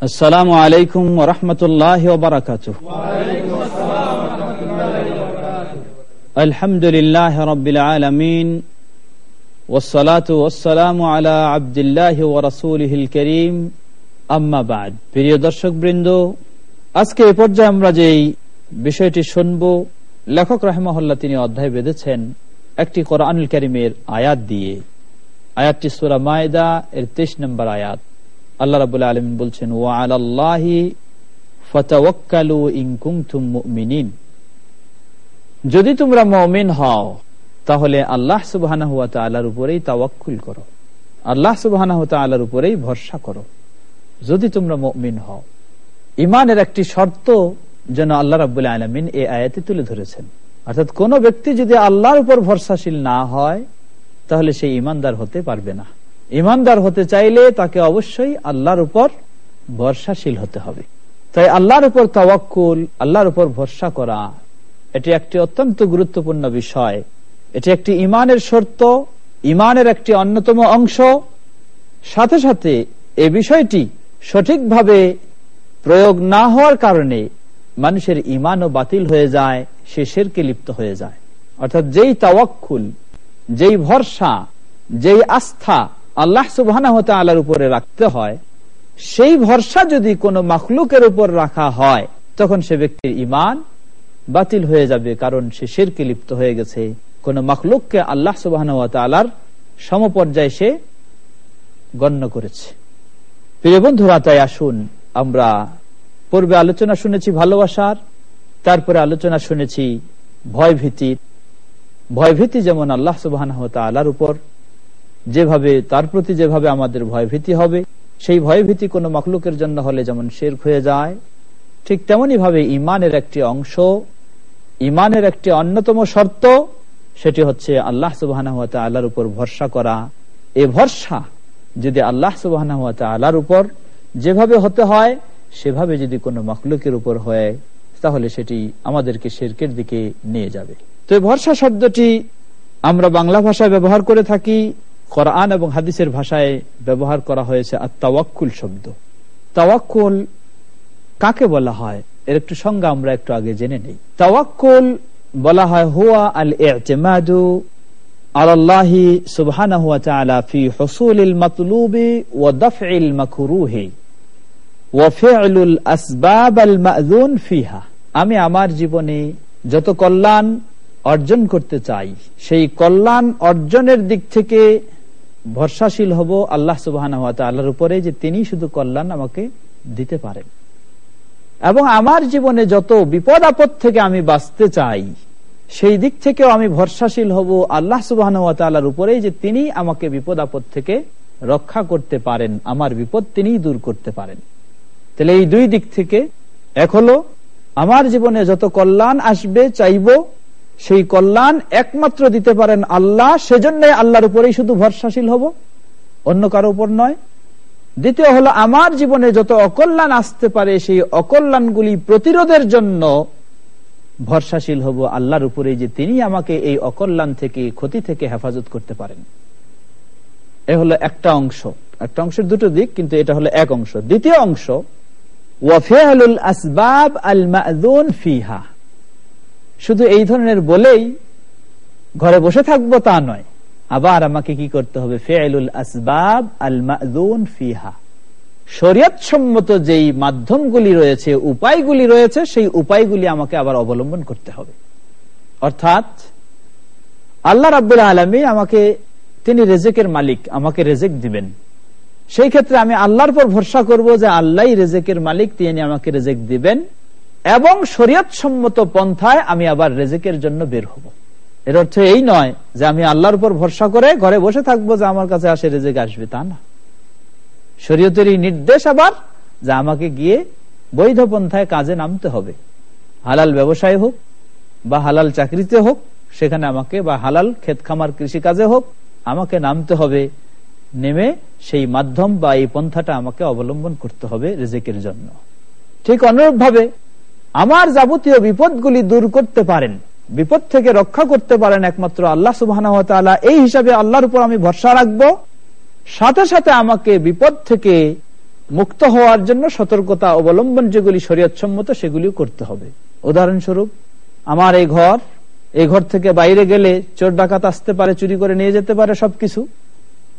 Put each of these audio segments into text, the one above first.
السلام عليكم ورحمة الله وبركاته الحمد لله رب العالمين والصلاة والسلام على عبد الله ورسوله الكريم أما بعد প্রিয় দর্শক বৃন্দ আজকে এ পর্যায়ে আমরা যেই বিষয়টি শুনব লেখক রাহমাহুল্লাহ তিনি অধ্যায় বেঁধেছেন একটি কোরআনুল করিমের আয়াত দিয়ে আয়াতটি সুরা মায়দা এর তেইশ নম্বর আয়াত আল্লাহ রাবুল আলমিন বলছেন ও আল্লাহি যদি তোমরা মুমিন হও, তাহলে আল্লাহ তাআলার উপরেই তাওয়াক্কুল করো। আল্লাহ তাআলার উপরেই ভরসা করো, যদি তোমরা মুমিন হও। ইমানের একটি শর্ত যেন আল্লাহ রাব্বুল আলামিন এই আয়াতে তুলে ধরেছেন। অর্থাৎ কোন ব্যক্তি যদি আল্লাহর উপর ভরসাশীল না হয়, তাহলে সে ইমানদার হতে পারবে না। ইমানদার হতে চাইলে তাকে অবশ্যই আল্লাহর উপর ভরসাশীল হতে হবে। তাই আল্লাহর উপর তাওয়াক্কুল, আল্লাহর উপর ভরসা করা, এটি একটি অত্যন্ত গুরুত্বপূর্ণ বিষয়। এটি একটি ইমানের শর্ত, ইমানের একটি অন্যতম অংশ। সাথে সাথে এ বিষয়টি সঠিকভাবে প্রয়োগ না হওয়ার কারণে মানুষের ইমানও বাতিল হয়ে যায়, সে শেরকে লিপ্ত হয়ে যায়। অর্থাৎ যেই তাওয়াক্কুল, যেই ভরসা, যেই আস্থা আল্লাহ সুবাহ উপরে রাখতে হয়, সেই ভরসা যদি কোনো মখলুকের উপর রাখা হয়, তখন সে ব্যক্তির ইমান বাতিল হয়ে যাবে, কারণ সে শেরকে লিপ্ত হয়ে গেছে। কোন মখলুককে আল্লাহ সুবাহ আলার সমপর্যায়ে সে গণ্য করেছে। প্রিয় বন্ধুরা, তাই আসুন, আমরা পূর্বে আলোচনা শুনেছি ভালোবাসার, তারপরে আলোচনা শুনেছি ভয়ভীতির। ভয়ভীতি যেমন আল্লাহ সুবাহ উপর যেভাবে, তার প্রতি যেভাবে আমাদের ভয়ভীতি হবে, সেই ভয়ভীতি কোনো মখলুকের জন্য হলে যেমন শের হয়ে যায়, ঠিক তেমনি ভাবে ইমানের একটি অংশ ইমানের একটি অন্যতম শর্ত, সেটি হচ্ছে আল্লাহ সুবাহ আল্লাহর উপর ভরসা করা। এ ভরসা যদি আল্লাহ সুবাহ আল্লাহর উপর যেভাবে হতে হয়, সেভাবে যদি কোনো মখলুকের উপর হয়, তাহলে সেটি আমাদেরকে শেরকের দিকে নিয়ে যাবে। তো ভরসা শব্দটি আমরা বাংলা ভাষায় ব্যবহার করে থাকি। কোরআন এবং হাদিসের ভাষায় ব্যবহার করা হয়েছে আর শব্দ। তাওয়াক্কুল কাকে বলা হয়? এর একটু সংজ্ঞা আমরা একটু আগে জেনে নেই। তাওয়াক্কুল বলা হয়, হুয়া আল আল্লাহি সুবহানাহু ওয়া তাআলা ফি হুসুলিল মাতলুবি ওয়া দাফইল মাকরুহি ওয়া ফি'লুল মা'যুন ফিহা। আমি আমার জীবনে যত কল্যাণ অর্জন করতে চাই, সেই কল্যাণ অর্জনের দিক থেকে ভরসাশীল হব আল্লাহ সুবাহ আল্লাহর উপরে যে তিনি শুধু কল্যাণ আমাকে দিতে পারেন। এবং আমার জীবনে যত বিপদ আপদ থেকে আমি বাঁচতে চাই, সেই দিক থেকেও আমি ভরসাশীল হব আল্লাহ সুবাহ উপরে যে তিনি আমাকে বিপদ আপদ থেকে রক্ষা করতে পারেন, আমার বিপদ তিনি দূর করতে পারেন। তাহলে এই দুই দিক থেকে এক হলো, আমার জীবনে যত কল্যাণ আসবে, চাইব সেই কল্যাণ একমাত্র দিতে পারেন আল্লাহ, সেজন্য আল্লাহর উপরেই শুধু ভরসাশীল হব। অন্য কারও উপর নয়। দ্বিতীয় হলো, আমার জীবনে যত অকল্যাণ আসতে পারে, সেই অকল্যাণগুলি প্রতিরোধের জন্য ভরসাশীল হব। আল্লাহর উপরে যে তিনি আমাকে এই অকল্যাণ থেকে, ক্ষতি থেকে হেফাজত করতে পারেন। এ হলো একটা অংশ। একটা অংশের দুটো দিক, কিন্তু এটা হলো এক অংশ। দ্বিতীয় অংশ ওয়াফেআলুল আসবাব আল মাদুন ফিহা। শুধু এই ধরনের বলেই ঘরে বসে থাকব তা নয়। আবার আমাকে কি করতে হবে? ফেআলুল আসবাব আল ফিহা। শরিয়ত সম্মত যেই মাধ্যমগুলি রয়েছে, উপায়গুলি রয়েছে, সেই উপায়গুলি আমাকে আবার অবলম্বন করতে হবে। অর্থাৎ, আল্লাহ রাব্বুল আলমী আমাকে, তিনি রেজেকের মালিক, আমাকে রেজেক দিবেন। সেই ক্ষেত্রে আমি আল্লাহর পর ভরসা করব যে আল্লাহ রেজেকের মালিক, তিনি আমাকে রেজেক দিবেন। এবং শরীয়ত সম্মত পন্থায় আমি আবার রেজেকের জন্য বের হব। এর অর্থ এই নয় যে আমি আল্লাহর উপর ভরসা করে ঘরে বসে থাকব যে আমার কাছে আসে রেজেক আসবে, তা না। শরীয়তের এই নির্দেশ আবার যে আমাকে গিয়ে বৈধ পন্থায় কাজে নামতে হবে। হালাল ব্যবসায় হোক বা হালাল চাকরিতে হোক, সেখানে আমাকে বা হালাল ক্ষেত খামার কৃষি কাজে হোক, আমাকে নামতে হবে। নেমে সেই মাধ্যম বা এই পন্থাটা আমাকে অবলম্বন করতে হবে রেজেকের জন্য। ঠিক অনুরূপ আমার যাবতীয় বিপদগুলি দূর করতে পারেন, বিপদ থেকে রক্ষা করতে পারেন একমাত্র আল্লাহ সুবাহ এই হিসাবে আল্লাহর উপর আমি ভরসা রাখব। সাথে সাথে আমাকে বিপদ থেকে মুক্ত হওয়ার জন্য সতর্কতা অবলম্বন যেগুলি শরীয়তসম্মত সেগুলিও করতে হবে। উদাহরণস্বরূপ, আমার এই ঘর এই ঘর থেকে বাইরে গেলে চোর ডাকাত আসতে পারে, চুরি করে নিয়ে যেতে পারে সবকিছু।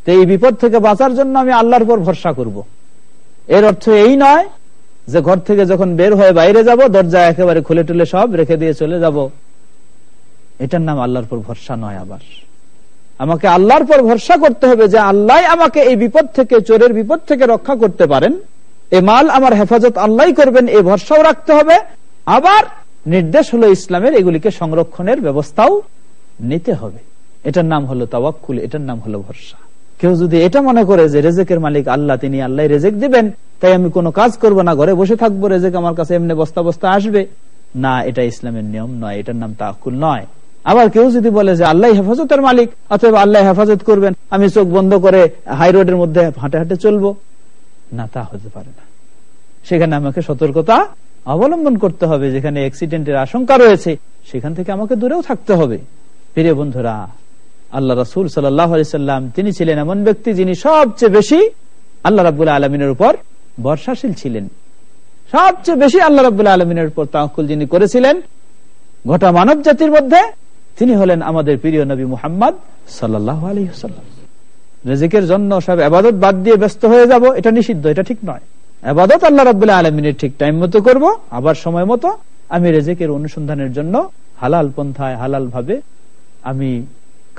তো এই বিপদ থেকে বাঁচার জন্য আমি আল্লাহর উপর ভরসা করব। এর অর্থ এই নয় যে ঘর থেকে যখন বের হয়ে বাইরে যাব, দরজা একেবারে খুলে টুলে সব রেখে দিয়ে চলে যাব। এটার নাম আল্লাহর পর ভরসা নয় আবার। আমাকে আল্লাহর পর ভরসা করতে হবে যে আল্লাহ আমাকে এই বিপদ থেকে, চোরের বিপদ থেকে রক্ষা করতে পারেন। এ মাল আমার হেফাজত আল্লাহ করবেন এই ভরসাও রাখতে হবে। আবার নির্দেশ হলো ইসলামের এগুলিকে সংরক্ষণের ব্যবস্থাও নিতে হবে। এটার নাম হলো তাওয়াক্কুল, এটার নাম হলো ভরসা। কেউ যদি এটা মনে করে যে রেজেকের মালিক আল্লাহ, তিনি আল্লাহ রেজেক দিবেন তাই আমি কোনো কাজ করব না, ঘরে বসে থাকব, রেজেক আমার কাছে এমনি বস্তা বস্তা আসবে। না, এটা ইসলামের নিয়ম নয়, এটার নাম তাকুল নয়। আবার কেউ যদি বলে যে আল্লাহ হেফাজতের মালিক, অথবা আল্লাহ হেফাজত করবেন, আমি চোখ বন্ধ করে হাই রোডের মধ্যে হাঁটে হাঁটে চলবো। না, তা হতে পারে না। সেখানে আমাকে সতর্কতা অবলম্বন করতে হবে, যেখানে অ্যাক্সিডেন্টের আশঙ্কা রয়েছে, সেখান থেকে আমাকে দূরেও থাকতে হবে। প্রিয় বন্ধুরা, আল্লাহ রসুল সাল্লাম, তিনি ছিলেন এমন ব্যক্তি যিনি সবচেয়ে বেশি আল্লাহ রাবুল্লাহ আলমিনের উপর বর্ষাশীল ছিলেন। সবচেয়ে বেশি আল্লাহ রাবুল্লাহ আলমিনের উপর তাহকুল যিনি করেছিলেন, গোটা মানব জাতির মধ্যে, তিনি হলেন আমাদের প্রিয় নবী মুহাম্মদ সাল্লাহ আলহিহাল্লাম রেজিকের জন্য সব আবাদত বাদ দিয়ে ব্যস্ত হয়ে যাব, এটা নিষিদ্ধ, এটা ঠিক নয়। আবাদত আল্লাহ রাবুল্লাহ আলমিনের ঠিক টাইম মতো করব, আবার সময় মতো আমি রেজেকের অনুসন্ধানের জন্য হালাল পন্থায় হালাল ভাবে আমি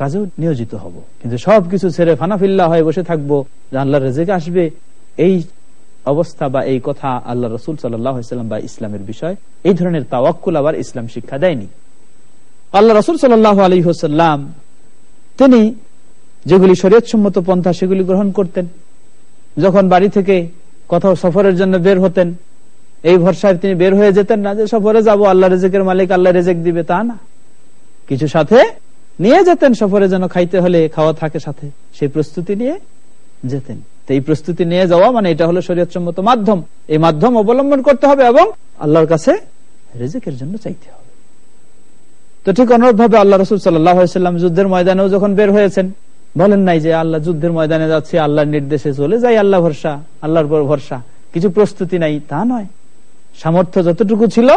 কাজেও নিয়োজিত হব। কিন্তু সবকিছু ছেড়ে ফানাফিল্লা হয়ে বসে থাকব, যে আল্লাহ রেজেক আসবে, এই অবস্থা বা এই কথা আল্লাহ রসুল সাল্লাম বা ইসলামের বিষয়, এই ধরনের তাওয়াক্কুল আবার ইসলাম শিক্ষা দেয়নি। আল্লাহ রসুল সাল্লাহ আলী হোসাল্লাম তিনি যেগুলি শরীয়তসম্মত পন্থা সেগুলি গ্রহণ করতেন। যখন বাড়ি থেকে কোথাও সফরের জন্য বের হতেন, এই ভরসায় তিনি বের হয়ে যেতেন না যে সফরে যাব, আল্লাহ রেজেকের মালিক আল্লাহ রেজেক দিবে, তা না। কিছু সাথে নিয়ে যেতেন সফরে যেন খাইতে হলে, খাওয়া থাকে সাথে, সেই প্রস্তুতি নিয়ে যেতেন। এই প্রস্তুতি নিয়ে যাওয়া মানে এটা হলো শরীয়তসম্মত মাধ্যম। এই মাধ্যম অবলম্বন করতে হবে এবং আল্লাহর কাছে রেজেকের জন্য চাইতে হবে। তো ঠিক অনুরূপ ভাবে আল্লাহ রসুল সাল্লাম যুদ্ধের ময়দানেও যখন বের হয়েছেন, বলেন নাই যে আল্লাহ যুদ্ধের ময়দানে যাচ্ছে, আল্লাহর নির্দেশে চলে যাই, আল্লাহ ভরসা, আল্লাহর পর ভরসা। কিছু প্রস্তুতি নাই, তা নয়। সামর্থ্য যতটুকু ছিল,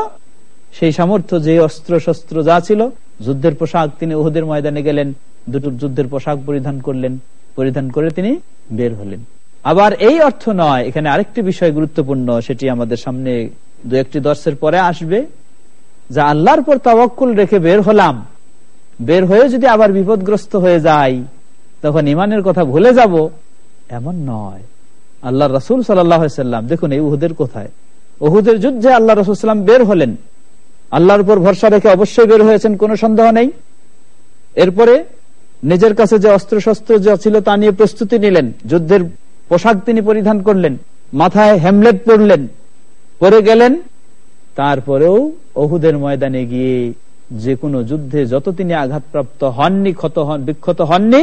সেই সামর্থ্য, যে অস্ত্র শস্ত্র যা ছিল, যুদ্ধের পোশাক তিনি উহুদের ময়দানে গেলেন, দুটো যুদ্ধের পোশাক পরিধান করলেন। পরিধান করে তিনি বের হলেন। আবার এই অর্থ নয়, এখানে আরেকটি বিষয় গুরুত্বপূর্ণ, সেটি আমাদের সামনে দু একটি দর্শের পরে আসবে, যা আল্লাহর পর তাওয়াক্কুল রেখে বের হলাম। বের হয়ে যদি আবার বিপদগ্রস্ত হয়ে যায় তখন ইমানের কথা ভুলে যাব, এমন নয়। আল্লাহ রসুল সাল্লাম, দেখুন এই উহুদের কোথায়। ওহুদের যুদ্ধে আল্লাহ রসুলাম বের হলেন। আল্লাহর উপর ভরসা রেখে অবশ্যই বের হয়েছেন, কোন সন্দেহ নেই। এরপরে নিজের কাছে যে অস্ত্র শস্ত্র যা ছিল তা নিয়ে প্রস্তুতি নিলেন, যুদ্ধের পোশাক তিনি পরিধান করলেন, মাথায় হ্যামলেট পরলেন, পরে গেলেন, তারপরেও অহুদের ময়দানে গিয়ে যে কোনো যুদ্ধে যত তিনি আঘাতপ্রাপ্ত হননি, ক্ষত হন, বিক্ষত হননি,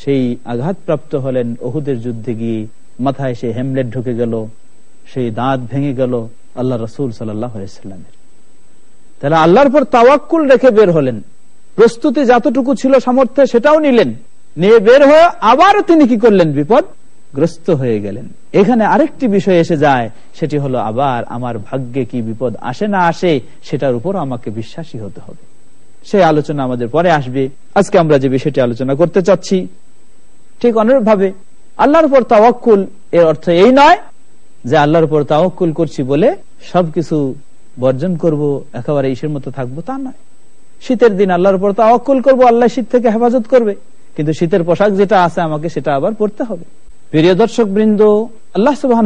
সেই আঘাতপ্রাপ্ত হলেন অহুদের যুদ্ধে গিয়ে মাথায় সে হেমলেট ঢুকে গেল, সেই দাঁত ভেঙে গেল আল্লাহ রসুল সাল্লামের। তাহলে আল্লাহর পর তাওয়াক্কুল রেখে বের হলেন। প্রস্তুতি যতটুকু ছিল সামর্থ্যে সেটাও নিলেন। নিয়ে বের হয়ে আবারও তিনি কি করলেন? বিপদ গ্রস্ত হয়ে গেলেন। এখানে আরেকটি বিষয় এসে যায়, সেটি হলো আবার আমার ভাগ্যে কি বিপদ আসে না আসে, সেটার উপর আমাকে বিশ্বাসী হতে হবে। সেই আলোচনা আমাদের পরে আসবে। আজকে আমরা যে বিষয়টি আলোচনা করতে চাচ্ছি, ঠিক অনুরূপ ভাবে আল্লাহর উপর তাওয়াক্কুল, এর অর্থ এই নয় যে আল্লাহর উপর তাওয়াক্কুল করছি বলে সবকিছু বর্জন করব, একেবারে ইসের মতো থাকব, তা নয়। শীতের দিন আল্লাহর উপর তো তাওয়াক্কুল করব, আল্লাহ শীত থেকে হেফাজত করবে। কিন্তু শীতের পোশাক যেটা আছে আমাকে সেটা আবার পড়তে হবে। প্রিয় দর্শক বৃন্দ আল্লাহ সুবাহ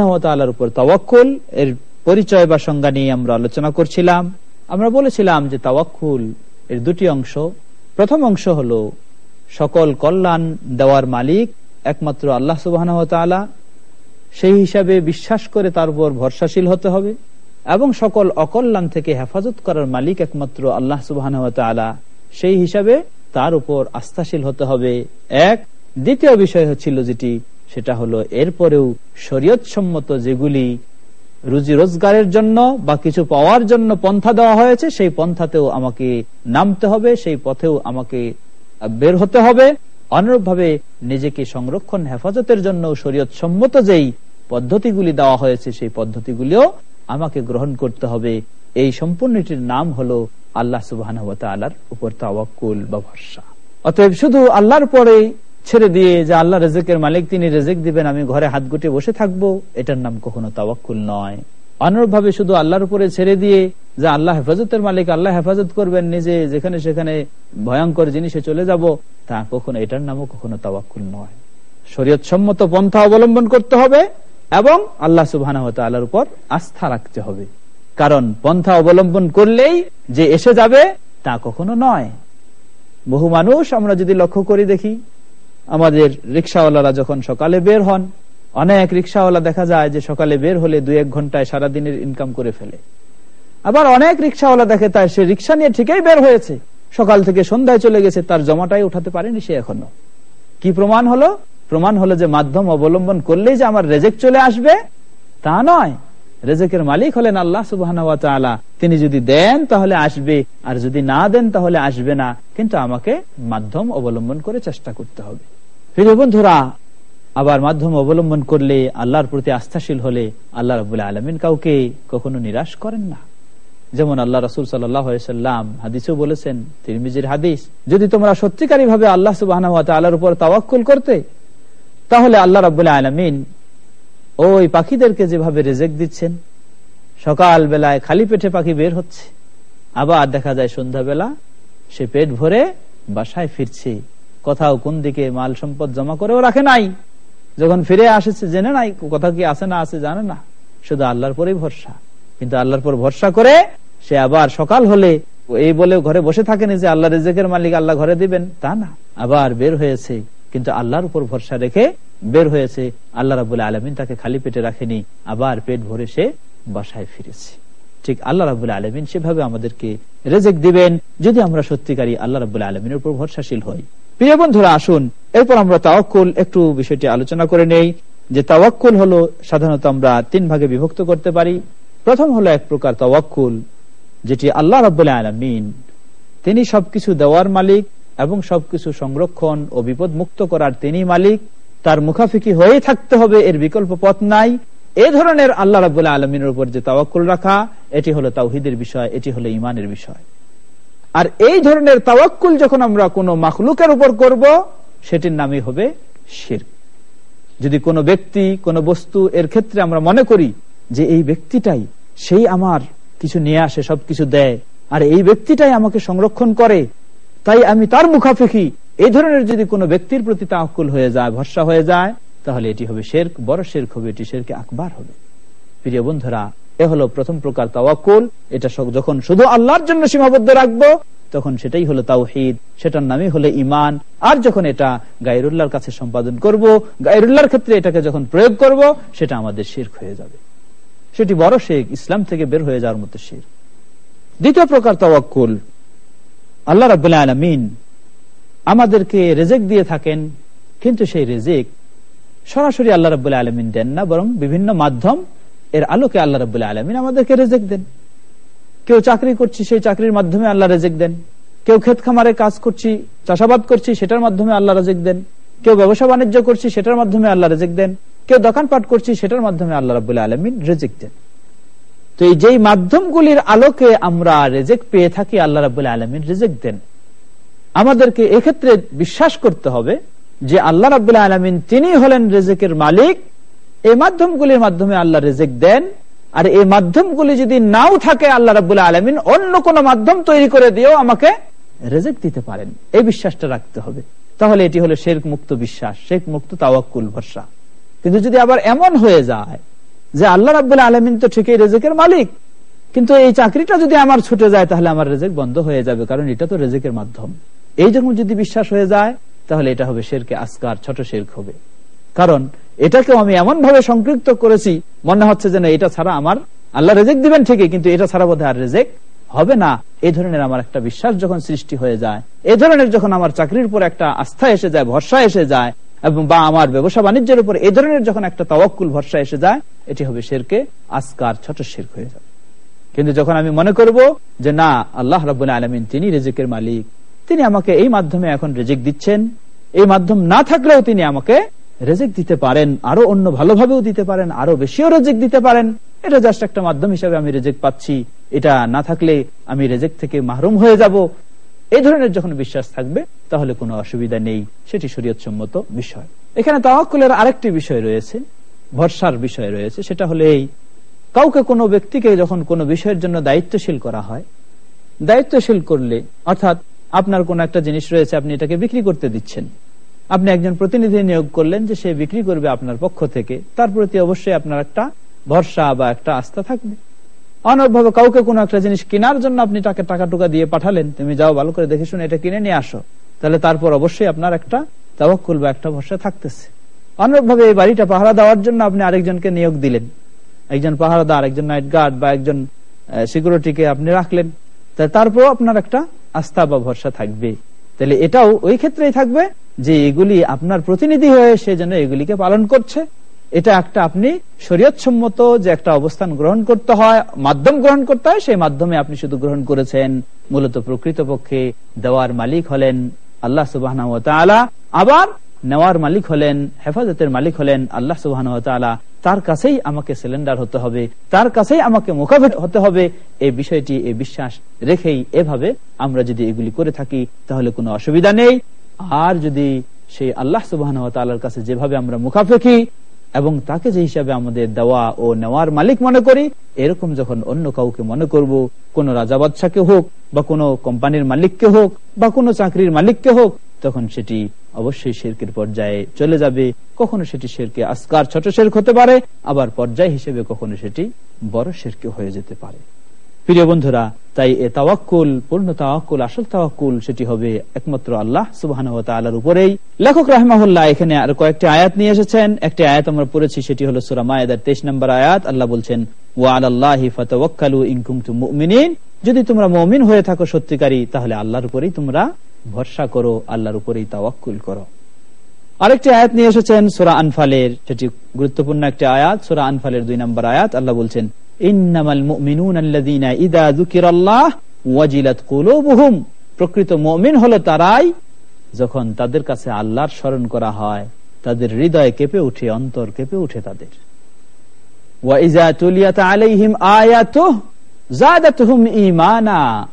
উপর তাওয়াক্কুল, এর পরিচয় বা সংজ্ঞা নিয়ে আমরা আলোচনা করছিলাম। আমরা বলেছিলাম যে তাওয়াক্কুল এর দুটি অংশ। প্রথম অংশ হলো সকল কল্যাণ দেওয়ার মালিক, একমাত্র আল্লাহ সুবাহ সেই হিসাবে বিশ্বাস করে তার উপর ভরসাশীল হতে হবে। এবং সকল অকল্যাণ থেকে হেফাজত করার মালিক একমাত্র আল্লাহ সুবাহ সেই হিসাবে তার উপর আস্থাশীল হতে হবে। এক, দ্বিতীয় বিষয় হচ্ছিল যেটি, সেটা হলো এরপরেও শরীয়ত সম্মত যেগুলি রুজি রোজগারের জন্য বা কিছু পাওয়ার জন্য পন্থা দেওয়া হয়েছে, সেই পন্থাতেও আমাকে নামতে হবে, সেই পথেও আমাকে বের হতে হবে। অনুরূপভাবে নিজেকে সংরক্ষণ, হেফাজতের জন্য শরীয়ত সম্মত যেই পদ্ধতিগুলি দেওয়া হয়েছে, সেই পদ্ধতিগুলিও আমাকে গ্রহণ করতে হবে। এই সম্পূর্ণটির নাম হলো আল্লাহ সুবাহ আল্লাহর উপর তাওয়াক্কুল বা ভরসা। অতএব শুধু আল্লাহর পরে ছেড়ে দিয়ে যে আল্লাহ রেজেকের মালিক, তিনি রেজেক দিবেন, আমি ঘরে হাত গুটে বসে থাকব, এটার নাম কখনো তাওয়াক্কুল নয়। অনুরূপ ভাবে শুধু আল্লাহর উপরে ছেড়ে দিয়ে যে আল্লাহ হেফাজতের মালিক, আল্লাহ হেফাজত করবেন নিজে, যেখানে সেখানে ভয়ঙ্কর জিনিসে চলে যাব, তা কখনো এটার নামও কখনো তাওয়াক্কুল নয়। শরীয়ত সম্মত পন্থা অবলম্বন করতে হবে। এবং আল্লাহ সুবাহ আল্লাহর উপর আস্থা রাখতে হবে। কারণ পন্থা অবলম্বন করলেই যে এসে যাবে তা কখনো নয়। বহু মানুষ আমরা যদি লক্ষ্য করি দেখি, আমাদের রিক্সাওয়ালারা যখন সকালে বের হন, অনেক রিক্সাওয়ালা দেখা যায় যে সকালে বের হলে দুই এক ঘন্টায় সারাদিনের ইনকাম করে ফেলে। আবার অনেক রিক্সাওয়ালা দেখে তাই সে রিক্সা নিয়ে ঠিকই বের হয়েছে। সকাল থেকে সন্ধ্যায় চলে গেছে, তার জমাটাই উঠাতে পারেনি সে এখনও। কি প্রমাণ হলো? প্রমাণ হলো যে মাধ্যম অবলম্বন করলেই যে আমার রেজেক চলে আসবে, তা নয়। রেজেকের মালিক হলেন আল্লাহ সুবাহ তিনি যদি দেন, তাহলে আসবে। আর যদি না দেন, তাহলে আসবে না। কিন্তু আমাকে মাধ্যম অবলম্বন করে চেষ্টা করতে হবে। প্রিয় বন্ধুরা, আবার মাধ্যম অবলম্বন করলে, আল্লাহর প্রতি আস্থাশীল হলে, আল্লাহ রব আলমিন কাউকে কখনো নিরাশ করেন না। যেমন আল্লাহ রসুল সাল্লাম হাদিসও বলেছেন, তিরমিজির হাদিস, যদি তোমরা সত্যিকারী ভাবে আল্লাহ সুবাহ উপর তাওয়াক্কুল করতে তাহলে আল্লাহ রবাহ আলমিন ওই পাখিদেরকে যেভাবে রেজেক দিচ্ছেন সকাল বেলায় খালি পেটে পাখি বের হচ্ছে, আবার দেখা যায় সন্ধ্যাবেলা সে পেট ভরে বাসায় ফিরছে, কোথাও কোন দিকে মাল সম্পদ জমা করেও রাখে নাই, যখন ফিরে আসেছে জেনে নাই, কথা কি আছে না আছে জানে না, শুধু আল্লাহর পরেই ভরসা, কিন্তু আল্লাহর পর ভরসা করে সে আবার সকাল হলে এই বলে ঘরে বসে থাকেনি যে আল্লাহ রেজেকের মালিক আল্লাহ ঘরে দিবেন, তা না, আবার বের হয়েছে। কিন্তু আল্লাহর উপর ভরসা রেখে বের হয়েছে। আল্লাহ রাবুল আলমিন তাকে খালি পেটে রাখেনি, আবার পেট ভরে সে বাসায় ফিরেছে। ঠিক আল্লাহ রাবুল আলমিন সেভাবে আমাদেরকে রেজেক দিবেন। যদি আমরা সত্যিকারী আল্লাহ রাবুল আলমিনের উপর ভরসাশীল হই। প্রিয় বন্ধুরা, আসুন, এরপর আমরা তাওয়াক্কুল একটু বিষয়টি আলোচনা করে নেই। যে তাওয়াক্কুল হলো, সাধারণত আমরা তিন ভাগে বিভক্ত করতে পারি। প্রথম হলো এক প্রকার তাওয়াক্কুল, যেটি আল্লাহ রাবুল্লাহ আলমিন, তিনি সবকিছু দেওয়ার মালিক এবং সবকিছু সংরক্ষণ ও বিপদ মুক্ত করার তিনি মালিক, তার মুখাফিকি হয়ে থাকতে হবে, এর বিকল্প পথ নাই। এ ধরনের আল্লাহ রাবুল্লাহ আলমিনের উপর যে তাওয়াক্কুল রাখা, এটি হলো তাওহিদের বিষয়, এটি হলো ইমানের বিষয়। আর এই ধরনের তাওয়াক্কুল যখন আমরা কোন মাখলুকের উপর করব, সেটির নামই হবে শির যদি কোনো ব্যক্তি, কোনো বস্তু এর ক্ষেত্রে আমরা মনে করি যে এই ব্যক্তিটাই, সেই আমার কিছু নিয়ে আসে, সবকিছু দেয়, আর এই ব্যক্তিটাই আমাকে সংরক্ষণ করে তাই আমি তার মুখাফেকি এই ধরনের যদি কোনো ব্যক্তির প্রতি তাকুল হয়ে যায়, ভরসা হয়ে যায়, তাহলে এটি হবে শের বড় শের হবে, এটি শেরকে আকবার হবে। প্রিয় বন্ধুরা, এ হলো প্রথম প্রকার তাওয়াকুল এটা যখন শুধু আল্লাহর জন্য সীমাবদ্ধ রাখব, তখন সেটাই হলো তাওহিদ। সেটার নামই হলো ইমান আর যখন এটা গাইরুল্লাহর কাছে সম্পাদন করব গাইরুল্লাহর ক্ষেত্রে এটাকে যখন প্রয়োগ করব, সেটা আমাদের শের হয়ে যাবে। সেটি বড় শেখ ইসলাম থেকে বের হয়ে যাওয়ার মতো শের দ্বিতীয় প্রকার তাওয়াক্কুল। আল্লাহ রাবুল্লাহ আলমিন আমাদেরকে রেজেক দিয়ে থাকেন, কিন্তু সেই রেজেক সরাসরি আল্লাহ রাবুল্লাহ আলমিন দেন না, বরং বিভিন্ন মাধ্যম এর আলোকে আল্লাহ রাবুল্লাহ আলমিন আমাদেরকে রেজেক দেন। কেউ চাকরি করছি, সেই চাকরির মাধ্যমে আল্লাহ রেজেক দেন। কেউ ক্ষেত খামারে কাজ করছি, চাষাবাদ করছি, সেটার মাধ্যমে আল্লাহ রেজেক দেন। কেউ ব্যবসা বাণিজ্য করছি, সেটার মাধ্যমে আল্লাহ রেজেক দেন। কেউ দোকানপাট করছি, সেটার মাধ্যমে আল্লাহ রাবুল্লাহ আলমিন রেজেক দেন। তো এই যেই মাধ্যমগুলির আলোকে আমরা রেজেক পেয়ে থাকি, আল্লাহ রাবুল্লাহ আলমিন রেজেক দেন। আমাদেরকে এক্ষেত্রে বিশ্বাস করতে হবে যে আল্লাহ রাবুল্লাহ আলমিন তিনি হলেন রেজেকের মালিক। এই মাধ্যমগুলির মাধ্যমে আল্লাহ রেজেক দেন। আর এই মাধ্যমগুলি যদি নাও থাকে, আল্লাহ রাবুল্লাহ আলমিন অন্য কোন মাধ্যম তৈরি করে দিয়েও আমাকে রেজেক দিতে পারেন। এই বিশ্বাসটা রাখতে হবে। তাহলে এটি হলো শেখ মুক্ত বিশ্বাস শেখ মুক্ত তাওয়াক্কুল ভরসা। কিন্তু যদি আবার এমন হয়ে যায় যে আল্লাহ রাবুল্লাহ আলমিন তো ঠিকই রেজেকের মালিক। কিন্তু এই চাকরিটা যদি আমার ছুটে যায়, তাহলে আমার রেজেক বন্ধ হয়ে যাবে, কারণ এটা তো রেজেকের মাধ্যম। এই যখন যদি বিশ্বাস হয়ে যায়, তাহলে এটা হবে শেরকে আসকার, ছোট শেরক হবে। কারণ এটাকেও আমি এমন ভাবে সংপৃক্ত করেছি, মনে হচ্ছে যে না এটা ছাড়া আমার আল্লাহ রেজেক দিবেন ঠিকই, কিন্তু এটা ছাড়া বোধহয় আর রেজেক হবে না। এই ধরনের আমার একটা বিশ্বাস যখন সৃষ্টি হয়ে যায়, এ ধরনের যখন আমার চাকরির উপর একটা আস্থা এসে যায়, ভরসা এসে যায় এবং বা আমার ব্যবসা বাণিজ্যের উপর এ ধরনের যখন একটা তাওয়াক্কুল ভরসা এসে যায়, এটি হবে শেরকে আসকার, ছোট শের হয়ে যাবে। কিন্তু যখন আমি মনে করব যে না, আল্লাহ রাবুল আলমিন তিনি রেজেকের মালিক, তিনি আমাকে এই মাধ্যমে এখন রেজেক দিচ্ছেন, এই মাধ্যম না থাকলেও তিনি আমাকে রেজেক দিতে পারেন, আরও অন্য ভালোভাবেও দিতে পারেন, আরও বেশিও রেজেক দিতে পারেন, এটা জাস্ট একটা মাধ্যম হিসাবে আমি রেজেক পাচ্ছি। এটা না থাকলে আমি রেজেক থেকে মাহরুম হয়ে যাব। এই ধরনের যখন বিশ্বাস থাকবে, তাহলে কোনো অসুবিধা নেই। সেটি শরীয়তসম্মত বিষয়। এখানে তাওয়াক্কুলের আরেকটি বিষয় রয়েছে, ভরসার বিষয় রয়েছে। সেটা হলে এই, কাউকে কোনো ব্যক্তিকে যখন কোনো বিষয়ের জন্য দায়িত্বশীল করা হয়, দায়িত্বশীল করলে, অর্থাৎ আপনার কোন একটা জিনিস রয়েছে, আপনি এটাকে বিক্রি করতে দিচ্ছেন। আপনি একজন প্রতিনিধি নিয়োগ করলেন যে সে বিক্রি করবে আপনার পক্ষ থেকে, তার প্রতি অবশ্যই আপনার একটা ভরসা বা একটা আস্থা থাকবে। অনবভাবে কাউকে কোনো একটা জিনিস কেনার জন্য আপনি তাকে টাকা টুকা দিয়ে পাঠালেন, তুমি যাও ভালো করে দেখে শুনে এটা কিনে নিয়ে আসো। তাহলে তারপর অবশ্যই আপনার একটা তাওয়াক্কুল বা একটা ভরসা থাকতেছে। অনুরূপভাবে এই বাড়িটা পাহারা দেওয়ার জন্য আপনি আরেকজনকে নিয়োগ দিলেন। একজন পাহারাদার, একজন নাইট গার্ড বা একজন সিকিউরিটিকে আপনি রাখলেন। তারপরও আপনার একটা আস্থা বা ভরসা থাকবে। তাহলে এটাও ওই ক্ষেত্রেই থাকবে যে এগুলি আপনার প্রতিনিধি হয়ে সে যেন এগুলিকে পালন করছে। এটা একটা আপনি শরীয়ত সম্মত যে একটা অবস্থান গ্রহণ করতে হয়, মাধ্যম গ্রহণ করতে হয়, সেই মাধ্যমে আপনি শুধু গ্রহণ করেছেন। মূলত প্রকৃতপক্ষে দেওয়ার মালিক হলেন আল্লাহ সুবাহ আবার নেওয়ার মালিক হলেন, হেফাজতের মালিক হলেন আল্লাহ সুবাহ তার কাছেই আমাকে সিলিন্ডার হতে হবে, তার কাছেই আমাকে মোকাবেল হতে হবে। এই বিষয়টি, এই বিশ্বাস রেখেই এভাবে আমরা যদি এগুলি করে থাকি, তাহলে কোনো অসুবিধা নেই। আর যদি সেই আল্লাহ সুবাহ কাছে যেভাবে আমরা মুখাফেকি এবং তাকে যে হিসাবে আমাদের দেওয়া ও নেওয়ার মালিক মনে করি, এরকম যখন অন্য কাউকে মনে করব, কোন রাজা বাদশাকে হোক, বা কোনো কোম্পানির মালিককে হোক, বা কোনো চাকরির মালিককে হোক, তখন সেটি অবশ্যই শেরকের পর্যায়ে চলে যাবে। কখনো সেটি শেরকে আসকার ছোট শেরক হতে পারে, আবার পর্যায় হিসেবে কখনো সেটি বড় শেরকে হয়ে যেতে পারে। প্রিয় বন্ধুরা, তাই এ তাওয়াক্কুল, পূর্ণ তাওয়াক্কুল, আসল তাওয়াক্কুল, সেটি হবে একমাত্র আল্লাহ সুবাহ উপরেই। লেখক রাহমাহুল্লাহ এখানে আর কয়েকটি আয়াত নিয়ে এসেছেন। একটি আয়াত আমরা পড়েছি, সেটি হলো সুরা মায়েদার তেইশ নম্বর আয়াত। আল্লাহ বলছেন যদি তোমরা মমিন হয়ে থাকো সত্যিকারী, তাহলে আল্লাহর উপরেই তোমরা ভরসা করো, আল্লাহর উপরেই তাওয়াক্কুল করো। আরেকটি আয়াত নিয়ে এসেছেন সোরা আনফালের, সেটি গুরুত্বপূর্ণ একটি আয়াত, সোরা আনফালের দুই নম্বর আয়াত। আল্লাহ বলছেন প্রকৃত মমিন হলো তারাই যখন তাদের কাছে আল্লাহর স্মরণ করা হয়, তাদের হৃদয় কেঁপে উঠে, অন্তর কেঁপে উঠে তাদের।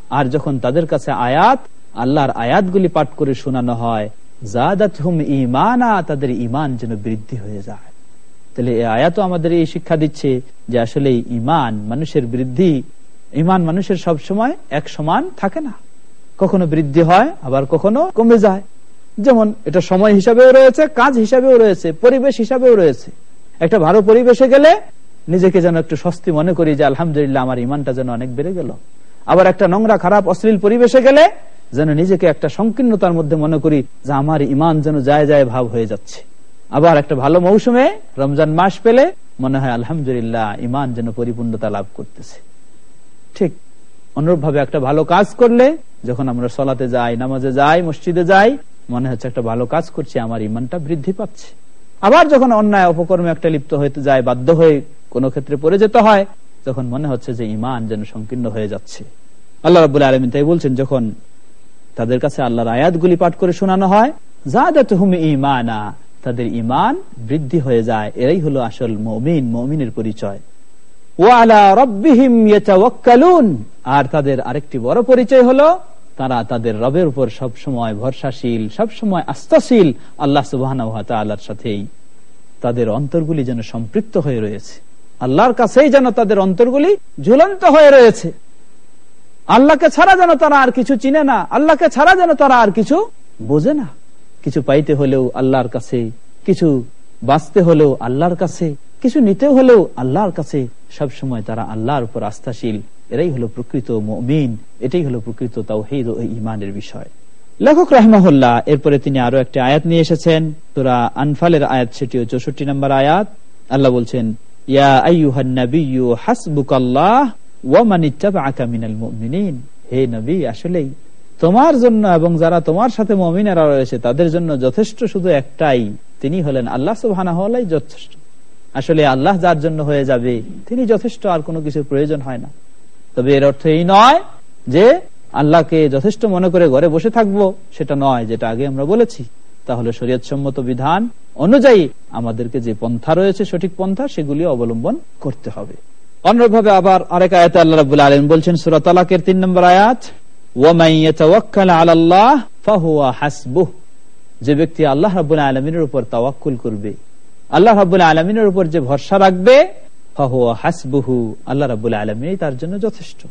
আর যখন তাদের কাছে আয়াত, আল্লাহর আয়াতগুলি পাঠ করে শোনানো হয় জাদাত হুম ইমানা তাদের ইমান যেন বৃদ্ধি হয়ে যায়। তাহলে এই আয়াত আমাদের এই শিক্ষা দিচ্ছে যে আসলে ইমান মানুষের বৃদ্ধি ইমান মানুষের সব সময় এক সমান থাকে না। কখনো বৃদ্ধি হয়, আবার কখনো কমে যায়। যেমন এটা সময় হিসাবেও রয়েছে, কাজ হিসাবেও রয়েছে, পরিবেশ হিসাবেও রয়েছে। একটা ভালো পরিবেশে গেলে নিজেকে যেন একটু স্বস্তি মনে করি যে আলহামদুলিল্লাহ আমার ইমানটা যেন অনেক বেড়ে গেল। আবার একটা নোংরা, খারাপ, অশ্লীল পরিবেশে গেলে যেন নিজেকে একটা সংকীর্ণতার মধ্যে মনে করি যে আমার ইমান যেন যায় যায় ভাব হয়ে যাচ্ছে। আবার একটা ভালো মৌসুমে রমজান মাস পেলে মনে হয় আলহামদুলিল্লাহ ইমান যেন পরিপূর্ণতা লাভ করতেছে। ঠিক অনুরূপ ভাবে একটা ভালো কাজ করলে যখন আমরা সলাতে যাই, নামাজে যাই, মসজিদে যাই, মনে হচ্ছে একটা ভালো কাজ করছি, আমার ইমানটা বৃদ্ধি পাচ্ছে। আবার যখন অন্যায় অপকর্মে একটা লিপ্ত হইতে যায়, বাধ্য হয়ে কোনো ক্ষেত্রে পড়ে যেতে হয়, তখন মনে হচ্ছে যে ইমান যেন সংকীর্ণ হয়ে যাচ্ছে। আল্লাহ রাবুল আলমিন তাই বলছেন, যখন তাদের কাছে আল্লাহর আয়াতগুলি পাঠ করে শোনানো হয় যা ইমানা তাদের ইমান বৃদ্ধি হয়ে যায়। এরাই হলো আসল মমিন, মমিনের পরিচয়। আর তাদের আরেকটি বড় পরিচয় হলো, তারা তাদের রবের উপর সব সময় ভরসাশীল সব সময় আস্থাশীল আল্লাহ সুবাহ সাথেই। তাদের অন্তরগুলি যেন সম্পৃক্ত হয়ে রয়েছে। আল্লাহর কাছেই যেন তাদের অন্তরগুলি ঝুলন্ত হয়ে রয়েছে। আল্লাহকে ছাড়া যেন তারা আর কিছু চিনে না, আল্লাহকে ছাড়া যেন তারা আর কিছু বোঝে না। কিছু পাইতে হলেও আল্লাহর কাছে, কিছু বাঁচতে হলেও আল্লাহর কাছে, কিছু নিতে হলেও আল্লাহর কাছে, সব সময় তারা আল্লাহর উপর আস্থাশীল। এরাই হলো প্রকৃত মমিন, এটাই হলো প্রকৃত তাওহিদ ও ইমানের বিষয়। লেখক রাহমাহুল্লাহ, এরপরে তিনি আরও একটা আয়াত নিয়ে এসেছেন তোরা আনফালের আয়াত সেটিও চৌষট্টি নম্বর আয়াত। আল্লাহ বলছেন হে নবী, আসলেই তোমার জন্য এবং যারা তোমার সাথে মমিনেরা রয়েছে, তাদের জন্য যথেষ্ট শুধু একটাই। তিনি হলেন আল্লাহ সুবাহ যথেষ্ট। আসলে আল্লাহ যার জন্য হয়ে যাবে, তিনি যথেষ্ট, আর কোনো কিছুর প্রয়োজন হয় না। তবে এর অর্থ এই নয় যে আল্লাহকে যথেষ্ট মনে করে ঘরে বসে থাকব, সেটা নয়, যেটা আগে আমরা বলেছি। তাহলে শরীয়ত সম্মত বিধান অনুযায়ী আমাদেরকে যে পন্থা রয়েছে, সঠিক পন্থা, সেগুলি অবলম্বন করতে হবে। অন্যভাবে আবার আরেক আয়াত আল্লাহ রাবুল আলম বলছেন সুরাতালাকের তিন নম্বর আয়াত যে ব্যক্তি আল্লাহ রাবুল আলমিনের উপর তাওয়াক্কুল করবে, আল্লাহ রাবুল আলমিনের উপর যে ভরসা রাখবে হাসবুহু আল্লাহ রাবুল তার জন্য যথেষ্ট।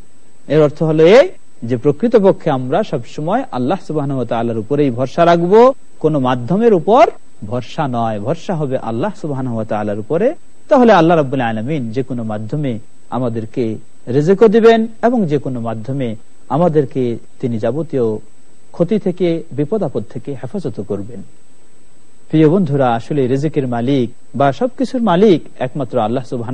এর অর্থ হলো এই যে প্রকৃত পক্ষে আমরা সবসময় আল্লাহ সুবাহ আল্লাহর উপরেই ভরসা রাখব, কোন মাধ্যমের উপর ভরসা নয়। ভরসা হবে আল্লাহ সুবাহ আল্লাহর উপরে। তাহলে আল্লাহ রাবুল আলমিন যে কোনো মাধ্যমে আমাদেরকে রেজেকো দিবেন এবং যে কোনো মাধ্যমে আমাদেরকে তিনি যাবতীয় ক্ষতি থেকে, বিপদ আপদ থেকে হেফাজত করবেন। প্রিয় বন্ধুরা, আসলে রেজেকের মালিক বা সবকিছুর মালিক একমাত্র আল্লাহ সুবাহ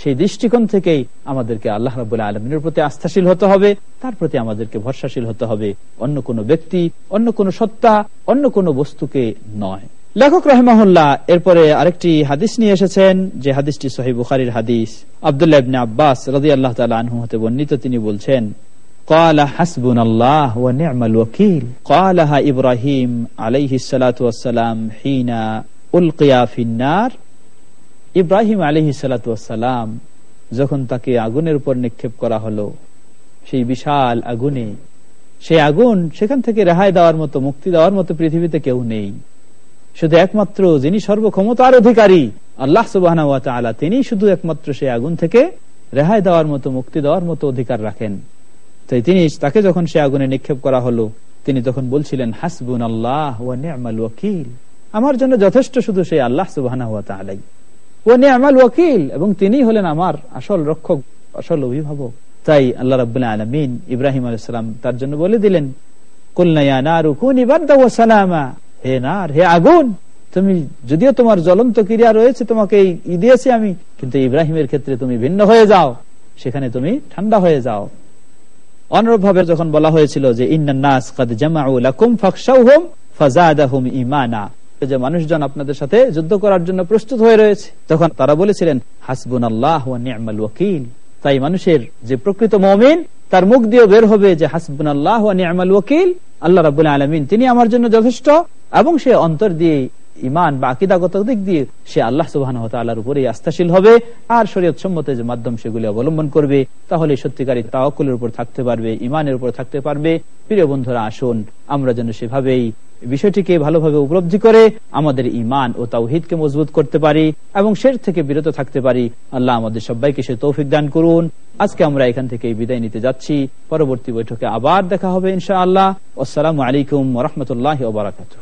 সেই দৃষ্টিকোণ থেকেই আমাদেরকে আল্লাহ রব আলমিনের প্রতি আস্থাশীল হতে হবে, তার প্রতি আমাদেরকে ভরসাশীল হতে হবে। অন্য কোনো ব্যক্তি, অন্য কোনো সত্তা, অন্য কোনো বস্তুকে নয়। লেখক রহমাহুল্লাহ, এরপরে আরেকটি হাদিস নিয়ে এসেছেন, যে হাদিসটি সহি বুখারির হাদিস। আবদুল্লাহ আব্বাস রাজি আল্লাহ আনহু হতে বর্ণিত, তিনি বলছেন قال حسبنا الله ونعم الوكيل قالها إبراهيم عليه الصلاة والسلام حين ألقي في النار ইব্রাহিম আলহি সালাম যখন তাকে আগুনের উপর নিক্ষেপ করা হলো সেই বিশাল আগুনে সেই আগুন সেখান থেকে রেহাই দেওয়ার মতো মুক্তি দেওয়ার মতো পৃথিবীতে কেউ নেই শুধু একমাত্র যিনি সর্বক্ষমতার অধিকারী আল্লাহ সুবাহ তিনি শুধু একমাত্র সেই আগুন থেকে রেহাই দেওয়ার মতো মুক্তি দেওয়ার মতো অধিকার রাখেন তাই তিনি তাকে যখন সে আগুনে নিক্ষেপ করা হলো, তিনি তখন বলছিলেন হাসবুন আল্লাহ ওয়াকিল। আমার জন্য যথেষ্ট শুধু সেই আল্লাহ সুবাহ ওয়াকিল, এবং তিনি হলেন আমার আসল রক্ষক, আসল অভিভাবক। তাই আল্লাহ রাবুল্লাহ আলমিন ইব্রাহিম আলাইসালাম তার জন্য বলে দিলেন হে নার, হে আগুন, তুমি যদিও তোমার জ্বলন্ত ক্রিয়া রয়েছে, তোমাকে দিয়েছি আমি, কিন্তু ইব্রাহিমের ক্ষেত্রে তুমি ভিন্ন হয়ে যাও। সেখানে তুমি ঠান্ডা হয়ে যাও। অনুরূপ ভাবে যখন বলা হয়েছিল যে ইন্নাস ঈমানা। যে মানুষজন আপনাদের সাথে যুদ্ধ করার জন্য প্রস্তুত হয়ে রয়েছে। তখন তারা বলেছিলেন হাসবুন আল্লাহ ওয়াকিল। তাই মানুষের যে প্রকৃত মমিন, তার মুখ দিয়ে বের হবে যে হাসবুন আল্লাহ ওয়াকিল। আল্লাহ রাবুল আলমিন, তিনি আমার জন্য যথেষ্ট এবং সে অন্তর দিয়ে ইমান বা আকিদাগত দিক দিয়ে সে আল্লাহ সুবাহ আল্লাহর উপরে আস্থাশীল হবে। আর শরীয়ত সম্মত যে মাধ্যম সেগুলি অবলম্বন করবে তাহলে সত্যিকারী তাওয়াকুলের উপর থাকতে পারবে ইমানের উপর থাকতে পারবে। প্রিয় বন্ধুরা, আসুন, আমরা যেন সেভাবেই বিষয়টিকে ভালোভাবে উপলব্ধি করে আমাদের ইমান ও তাওহিদকে মজবুত করতে পারি এবং সের থেকে বিরত থাকতে পারি। আল্লাহ আমাদের সবাইকে সে তৌফিক দান করুন। আজকে আমরা এখান থেকে বিদায় নিতে যাচ্ছি। পরবর্তী বৈঠকে আবার দেখা হবে ইনশা আল্লাহ আসসালামু আলাইকুম রহমতুল্লাহ বারাকাতু